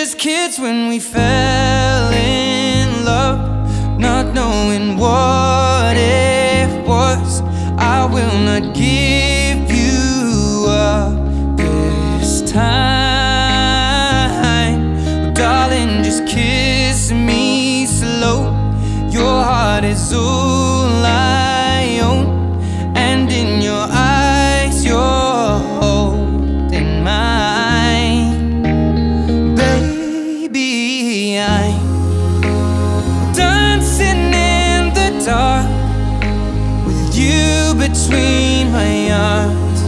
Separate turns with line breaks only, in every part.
Just kids when we fell in love, not knowing what it was. I will not give you up this time. Between my arms,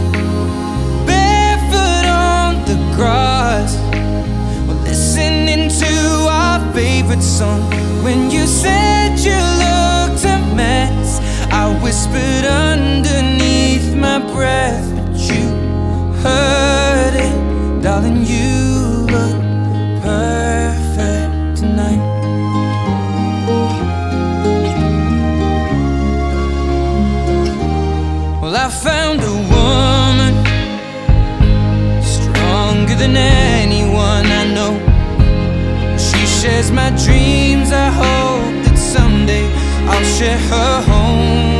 barefoot on the grass, We're listening to our favorite song. When you said you looked a mess, I whispered underneath my breath, but you heard it, darling. You found a woman stronger than anyone I know. She shares my dreams. I hope that someday I'll share her home.